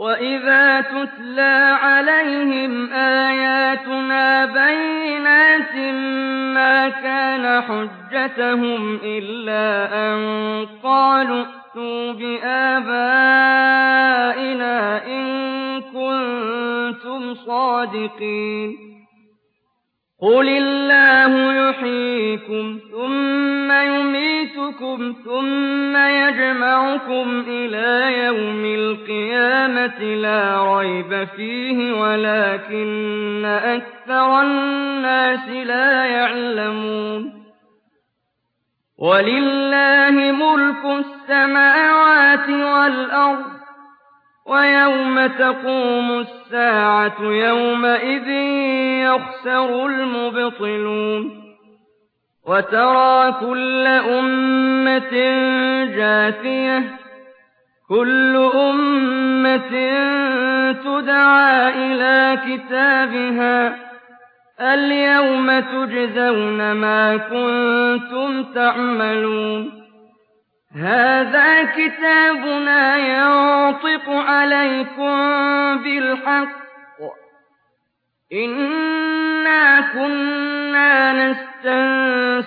وَإِذَا تُتْلَىٰ عَلَيْهِمْ آيَاتُنَا بَيِّنَاتٍ مَّا كَانَ حُجَّتَهُمْ إِلَّا أَن قَالُوا ائْتُوا بِآبَائِنَا إِن كُنتُمْ صَادِقِينَ قُلِ اللَّهُ يُحْيِيكُمْ ثُمَّ يُمِيتُكُمْ ثُمَّ يَجْمَعُكُمْ إِلَىٰ يَوْمِ الْقِيَامَةِ لَا رَيْبَ فِيهِ وَلَٰكِنَّ أَكْثَرَ النَّاسِ لَا يَعْلَمُونَ وَلِلَّهِ مُلْكُ السَّمَاوَاتِ وَالْأَرْضِ ۚ وَيَوْمَ تَقُومُ السَّاعَةُ يَوْمَئِذٍ يَخْسَرُ الْمُبْطِلُونَ وَتَرَىٰ كُلَّ أُمَّةٍ جَاثِيَةً ۚ كُلُّ أُمَّةٍ تُدْعَىٰ إِلَىٰ كِتَابِهَا الْيَوْمَ تُجْزَوْنَ مَا كُنتُمْ تَعْمَلُونَ. هَٰذَا كِتَابُنَا يَنطِقُ عَلَيْكُم بِالْحَقِّ ۚ. إِنَّا كُنَّا